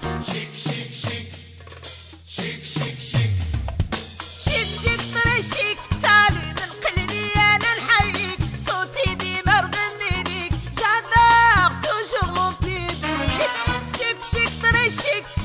شيك شيك شيك